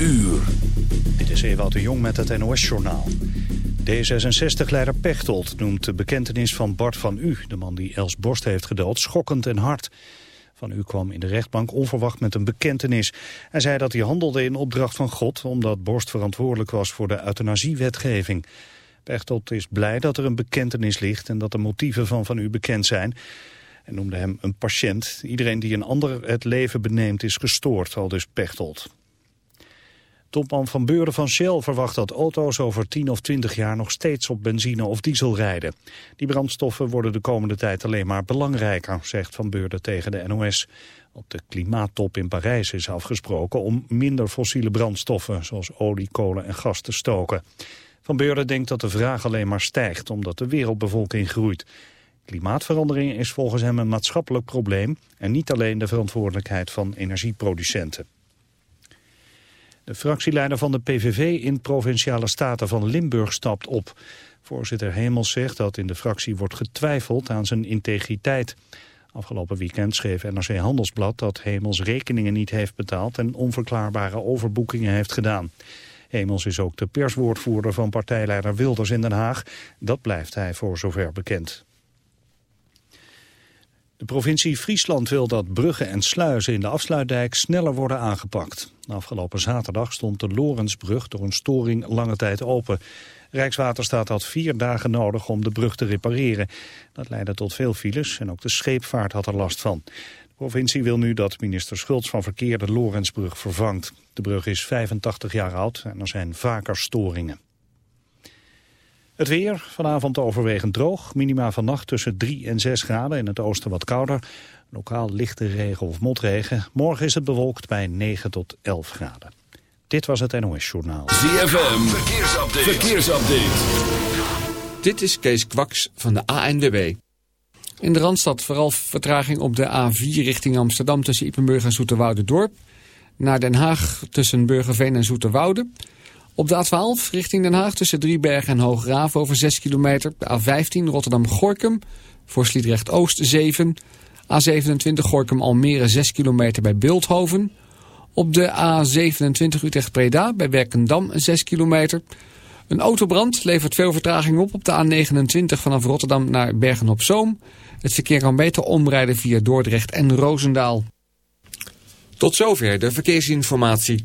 Uur. Dit is Ewout de Jong met het NOS-journaal. D66-leider Pechtold noemt de bekentenis van Bart van U... de man die Els Borst heeft gedood, schokkend en hard. Van U kwam in de rechtbank onverwacht met een bekentenis. Hij zei dat hij handelde in opdracht van God... omdat Borst verantwoordelijk was voor de euthanasiewetgeving. Pechtold is blij dat er een bekentenis ligt... en dat de motieven van Van U bekend zijn... Hij noemde hem een patiënt. Iedereen die een ander het leven beneemt is gestoord, al dus Pechtold. Topman Van Beuren van Shell verwacht dat auto's over 10 of 20 jaar nog steeds op benzine of diesel rijden. Die brandstoffen worden de komende tijd alleen maar belangrijker, zegt Van Beurden tegen de NOS. Op de klimaattop in Parijs is afgesproken om minder fossiele brandstoffen, zoals olie, kolen en gas te stoken. Van Beurden denkt dat de vraag alleen maar stijgt, omdat de wereldbevolking groeit. Klimaatverandering is volgens hem een maatschappelijk probleem en niet alleen de verantwoordelijkheid van energieproducenten. De fractieleider van de PVV in Provinciale Staten van Limburg stapt op. Voorzitter Hemels zegt dat in de fractie wordt getwijfeld aan zijn integriteit. Afgelopen weekend schreef NRC Handelsblad dat Hemels rekeningen niet heeft betaald en onverklaarbare overboekingen heeft gedaan. Hemels is ook de perswoordvoerder van partijleider Wilders in Den Haag. Dat blijft hij voor zover bekend. De provincie Friesland wil dat bruggen en sluizen in de afsluitdijk sneller worden aangepakt. Afgelopen zaterdag stond de Lorensbrug door een storing lange tijd open. Rijkswaterstaat had vier dagen nodig om de brug te repareren. Dat leidde tot veel files en ook de scheepvaart had er last van. De provincie wil nu dat minister Schultz van Verkeer de Lorensbrug vervangt. De brug is 85 jaar oud en er zijn vaker storingen. Het weer, vanavond overwegend droog. Minima vannacht tussen 3 en 6 graden. In het oosten wat kouder. Lokaal lichte regen of motregen. Morgen is het bewolkt bij 9 tot 11 graden. Dit was het NOS Journaal. ZFM, verkeersupdate. verkeersupdate. Dit is Kees Kwaks van de ANWB. In de Randstad vooral vertraging op de A4 richting Amsterdam... tussen Ippenburg en Zoeterwoude-dorp. Naar Den Haag tussen Burgerveen en Zoeterwoude... Op de A12 richting Den Haag tussen Driebergen en Hoograven over 6 kilometer. De A15 Rotterdam-Gorkum voor Sliedrecht-Oost 7. A27 Gorkum-Almere 6 kilometer bij Beeldhoven. Op de A27 Utrecht-Preda bij Werkendam 6 kilometer. Een autobrand levert veel vertraging op op de A29 vanaf Rotterdam naar Bergen-op-Zoom. Het verkeer kan beter omrijden via Dordrecht en Roosendaal. Tot zover de verkeersinformatie.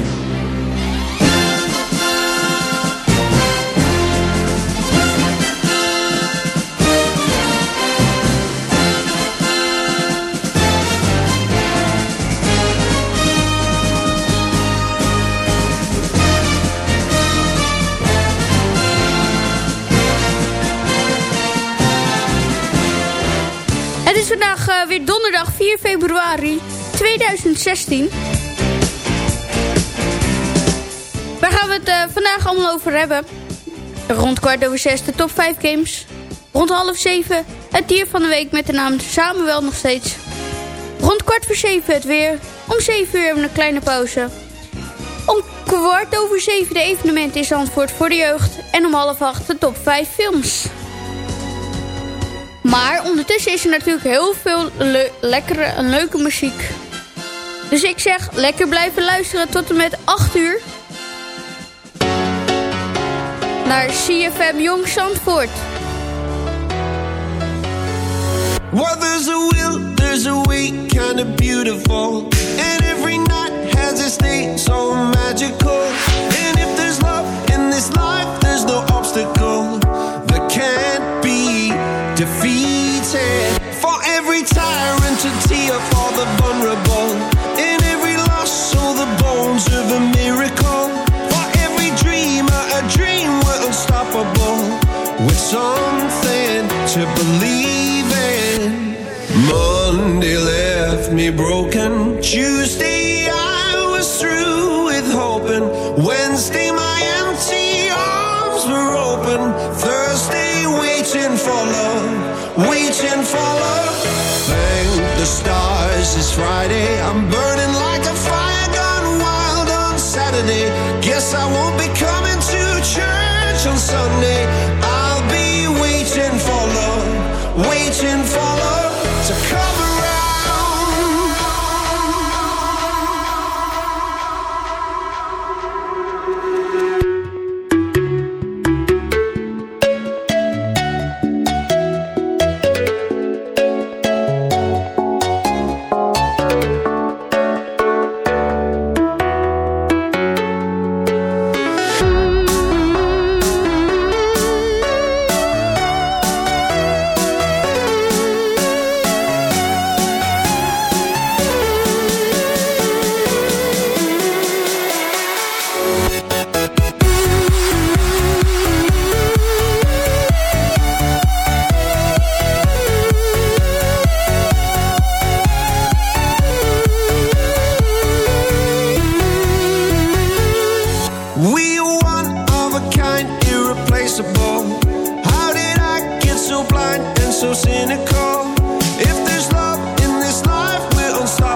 Weer donderdag 4 februari 2016. Waar gaan we het uh, vandaag allemaal over hebben? Rond kwart over zes de top 5 games. Rond half zeven het dier van de week met de naam Samuel nog steeds. Rond kwart voor zeven het weer. Om zeven uur hebben we een kleine pauze. Om kwart over zeven de evenement in Zandvoort voor de jeugd. En om half acht de top 5 films. Maar ondertussen is er natuurlijk heel veel lekkere en leuke muziek. Dus ik zeg, lekker blijven luisteren tot en met 8 uur. Naar CFM Jong Zandvoort. Well, there's a will, there's a way, kind of beautiful. And every night has its day, so magical. And if there's love in this life, broken. Tuesday,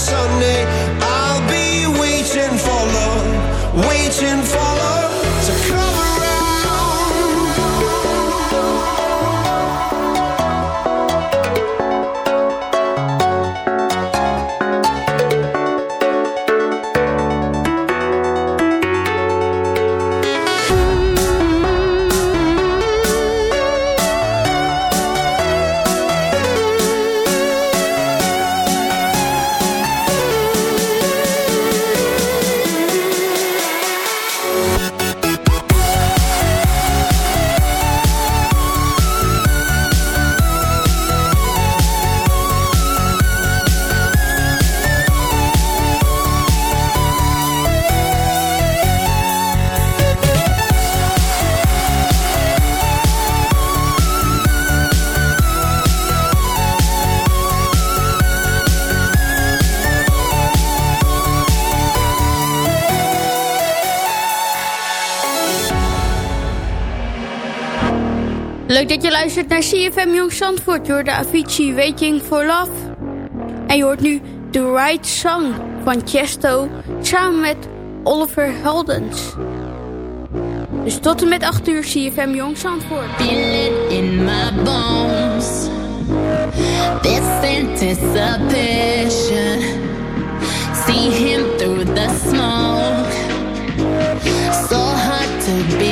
Sunday. Dat je luistert naar CFM Jong Zandvoort. Je hoort de Avicii Waiting for Love. En je hoort nu The Right Song van Chesto samen met Oliver Heldens. Dus tot en met 8 uur CFM Jong Zandvoort. In my bones. This. See him through the smoke. So hard to be.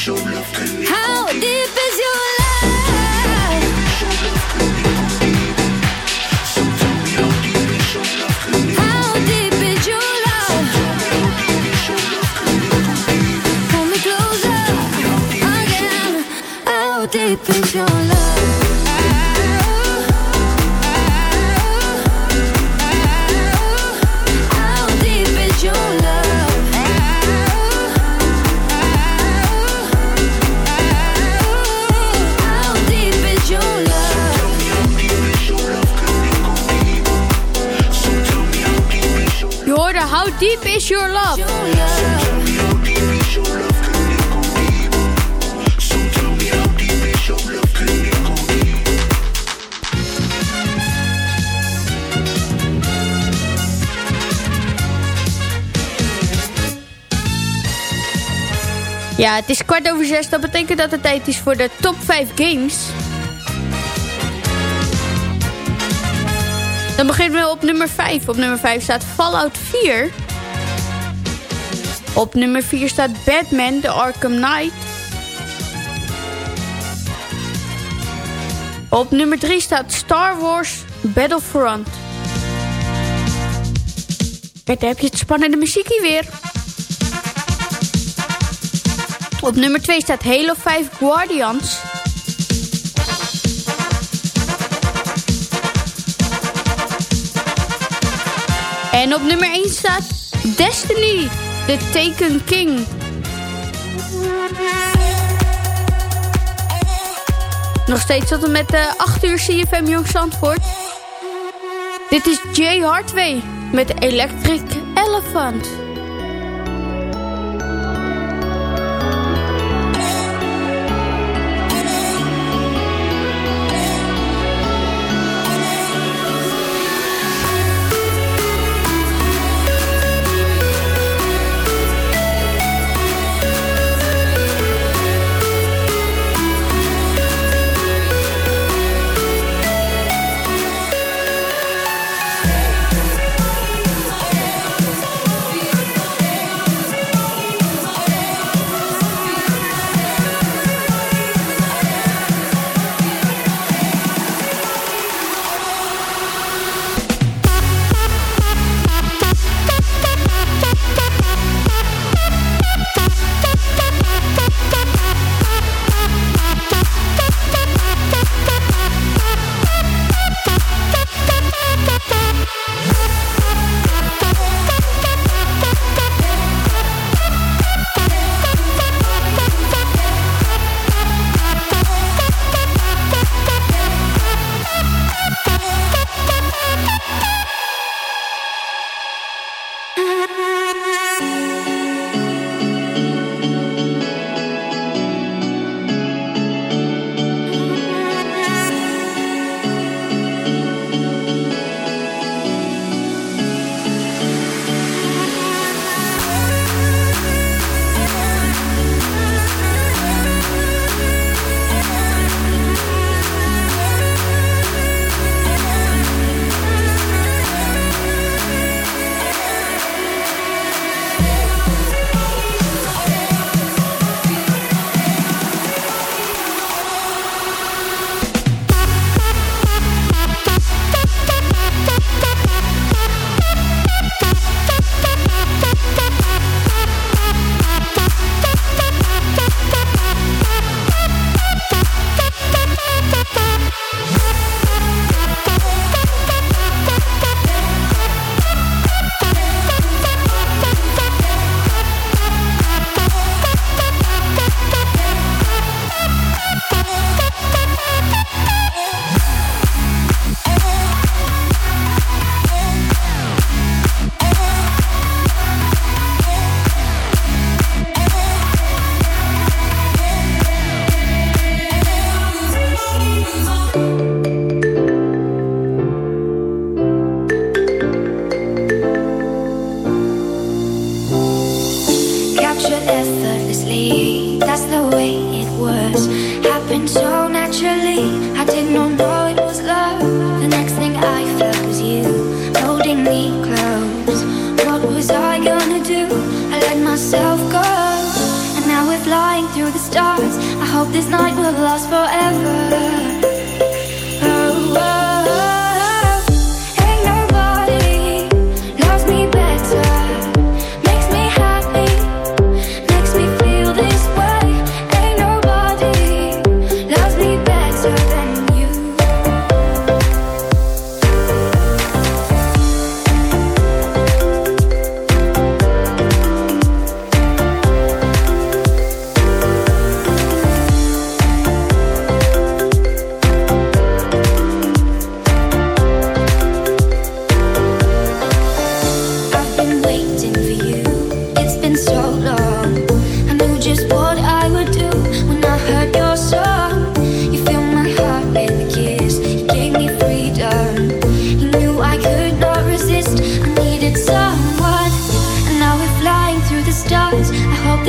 How deep is your love, Het is kwart over zes. Dat betekent dat het tijd is voor de top 5 games. Dan beginnen we op nummer 5. Op nummer 5 staat Fallout 4. Op nummer 4 staat Batman, The Arkham Knight. Op nummer 3 staat Star Wars Battlefront. Kijk, daar heb je het spannende muziekje weer. Op nummer 2 staat Halo 5 Guardians. En op nummer 1 staat Destiny, The Taken King. Nog steeds tot en met de 8 uur CFM Jong Zandvoort. Dit is Jay Hardway met Electric Elephant.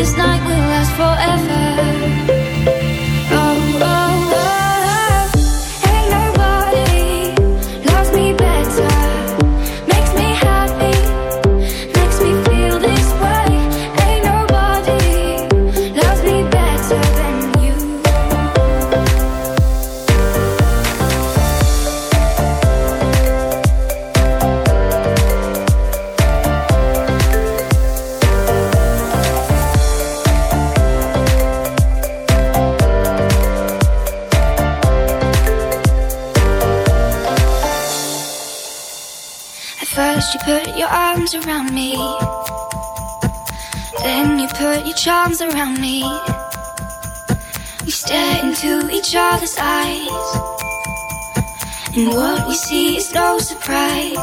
This night surprise.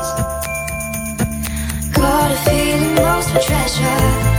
Got a feeling most for treasure.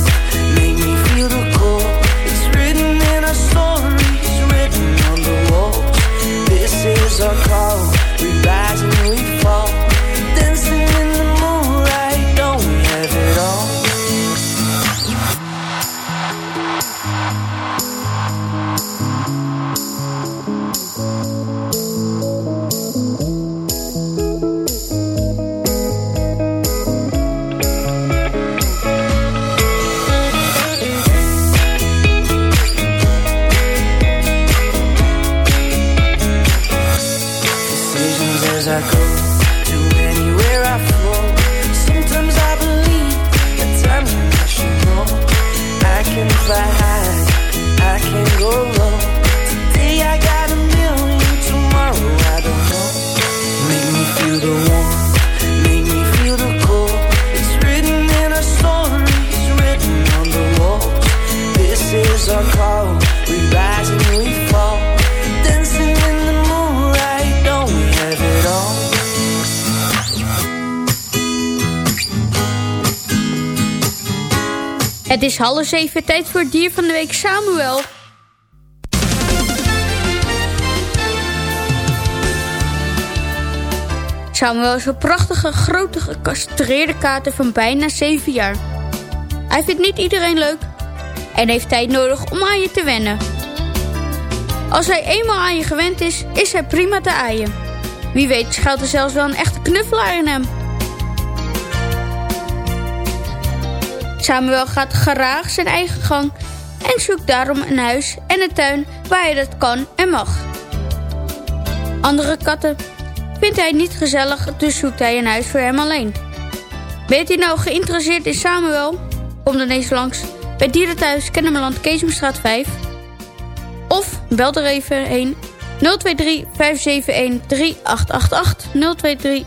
half zeven, tijd voor het dier van de week Samuel. Samuel is een prachtige, grote, gecastreerde kater van bijna 7 jaar. Hij vindt niet iedereen leuk en heeft tijd nodig om aan je te wennen. Als hij eenmaal aan je gewend is, is hij prima te aaien. Wie weet schuilt er zelfs wel een echte knuffelaar in hem. Samuel gaat graag zijn eigen gang en zoekt daarom een huis en een tuin waar hij dat kan en mag. Andere katten vindt hij niet gezellig, dus zoekt hij een huis voor hem alleen. Bent u nou geïnteresseerd in Samuel? Kom dan eens langs bij Dierenthuis Kennemerland Keesomstraat 5. Of bel er even heen 023 571 3888 023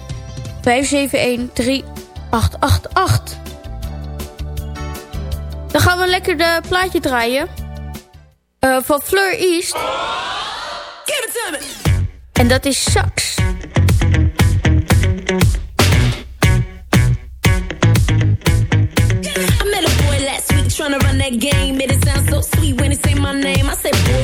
571 3888 Dan gaan we lekker de plaatje draaien. Eh, van Fleur East. En dat is Sax. I met a boy last week trying to run that game. It sound so sweet when he say my name. I said, boy,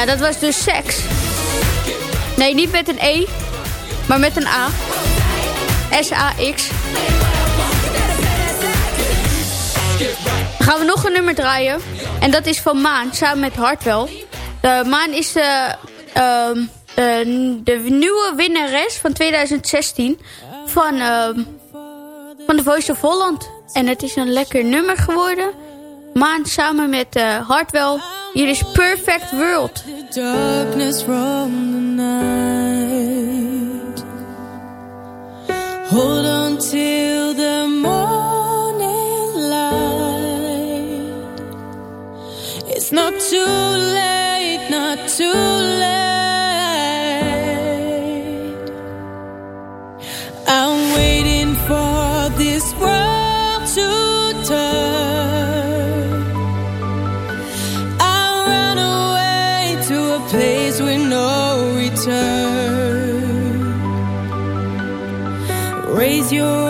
Ja, dat was dus seks. Nee, niet met een E, maar met een A. S-A-X. Dan gaan we nog een nummer draaien. En dat is van Maan, samen met Hartwell. De Maan is de, ehm, de, de nieuwe winnares van 2016 van, ehm, van The Voice of Holland. En het is een lekker nummer geworden. Maan samen met eh Hartwell. Hier is Perfect World. darkness from the night. Hold on till the morning light. It's not too late, not too late. I'm waiting for this world to turn. canción.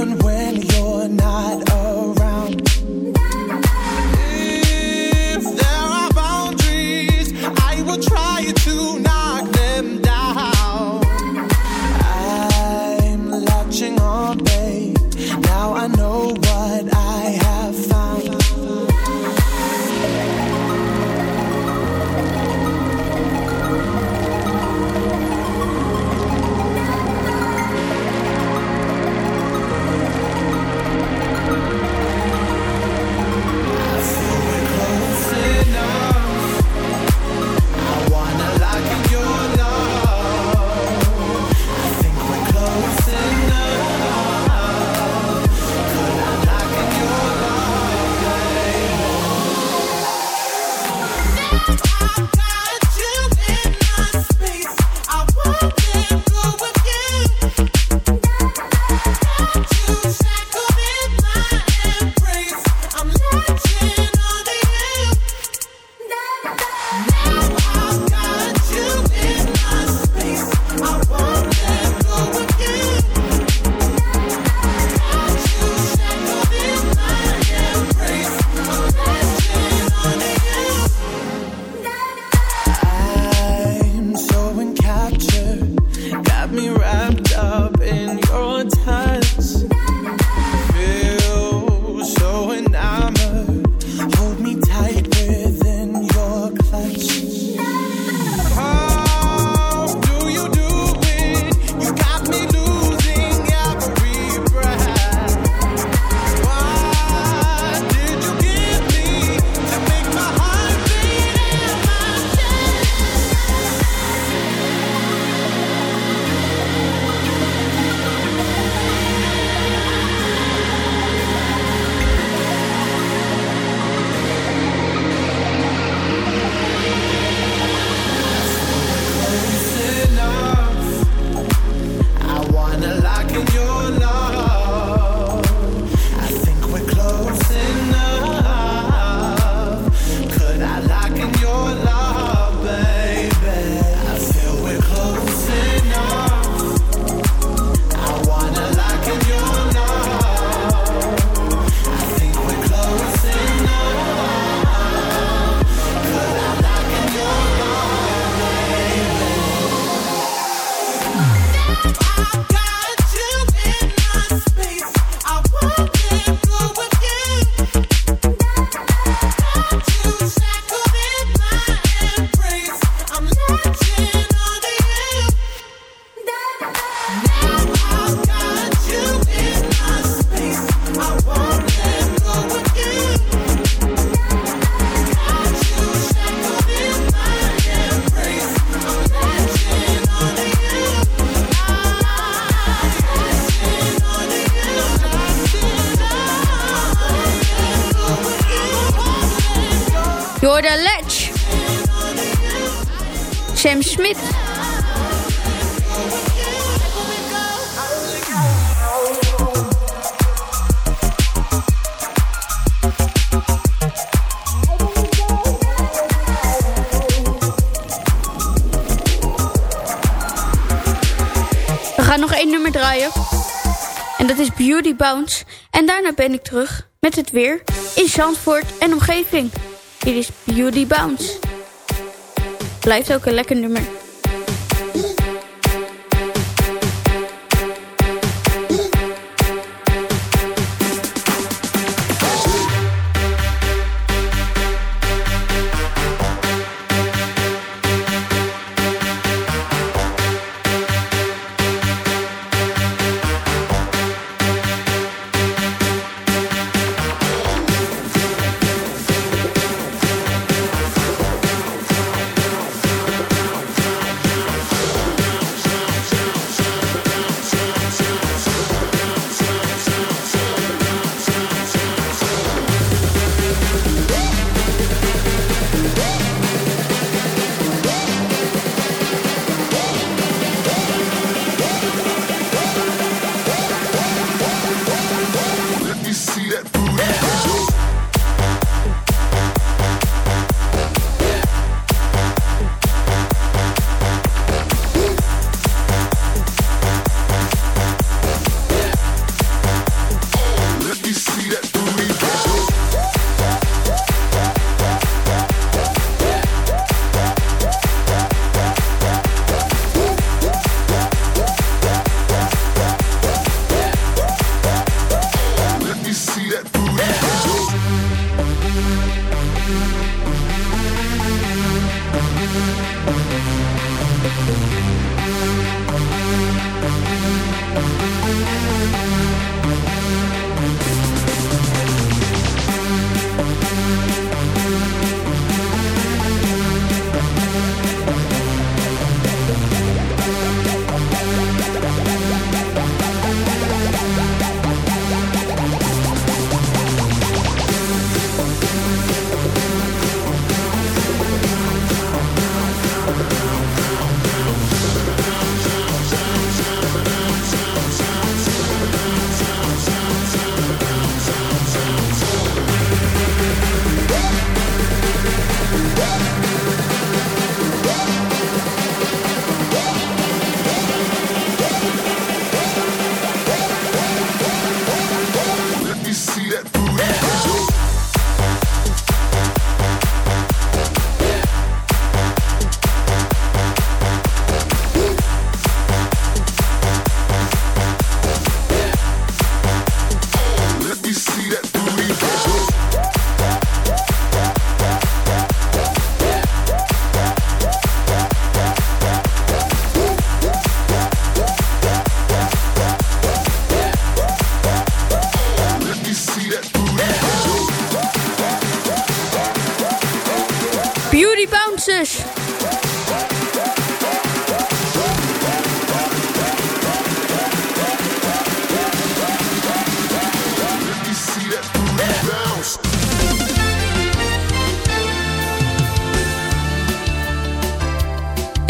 Even gaan nog één nummer draaien. En dat is Beauty Bounce. En daarna ben ik terug met het weer in Zandvoort en omgeving. Dit is Beauty Bounce. Blijft ook een lekker nummer.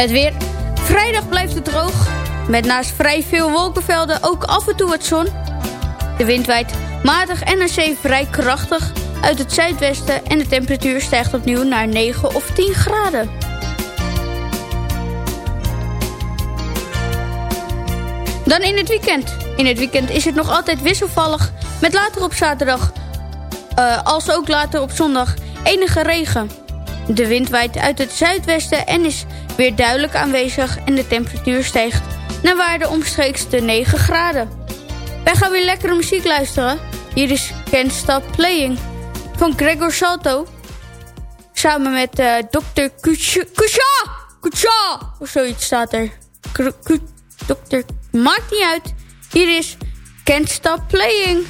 Het weer. Vrijdag blijft het droog. Met naast vrij veel wolkenvelden ook af en toe wat zon. De wind waait matig en aan zee vrij krachtig uit het zuidwesten... en de temperatuur stijgt opnieuw naar 9 of 10 graden. Dan in het weekend. In het weekend is het nog altijd wisselvallig... met later op zaterdag, eh, als ook later op zondag, enige regen. De wind waait uit het zuidwesten en is weer duidelijk aanwezig... en de temperatuur stijgt naar waarde omstreeks de 9 graden. Wij gaan weer lekkere muziek luisteren. Hier is Can't Stop Playing van Gregor Salto. Samen met eh Dr. Kusha... Of zoiets staat er. K- Dokter... Maakt niet uit. Hier is Can't Stop Playing.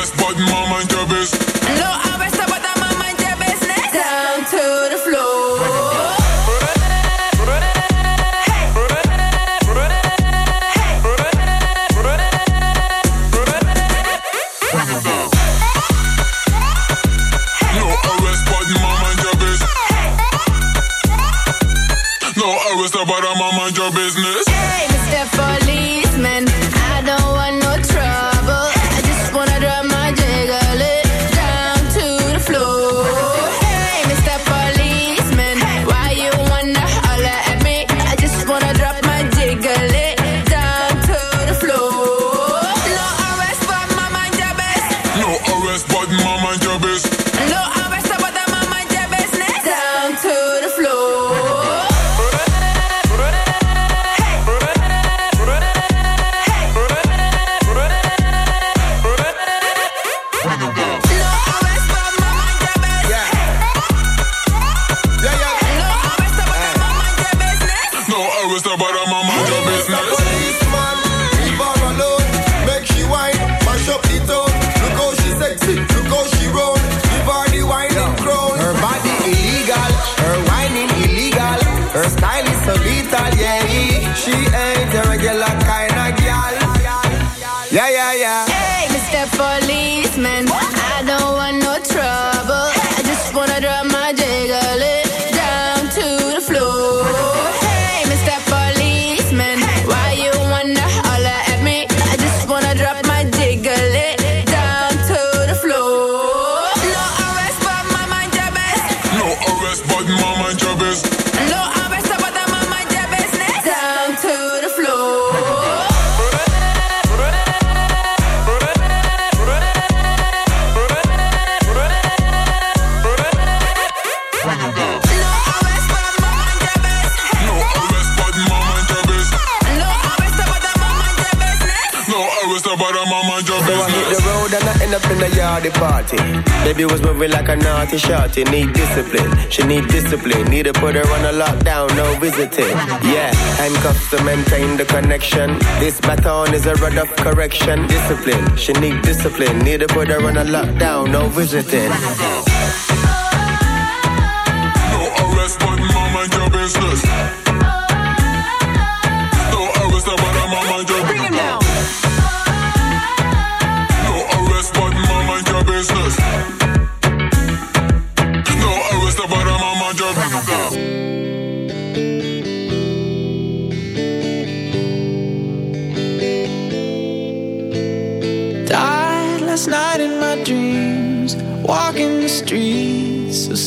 Arrest, but my mind your best. No arrest, but on mind your business. Down to the floor. But best. I'm on your business. niggas. In a yardy party. Baby was moving like a naughty shorty. Need discipline, she need discipline. Need to put her on a lockdown, no visiting. Yeah, handcuffs to maintain the connection. This baton is a rod of correction. Discipline, she need discipline. Need to put her on a lockdown, no visiting. No arrest, but mind your business.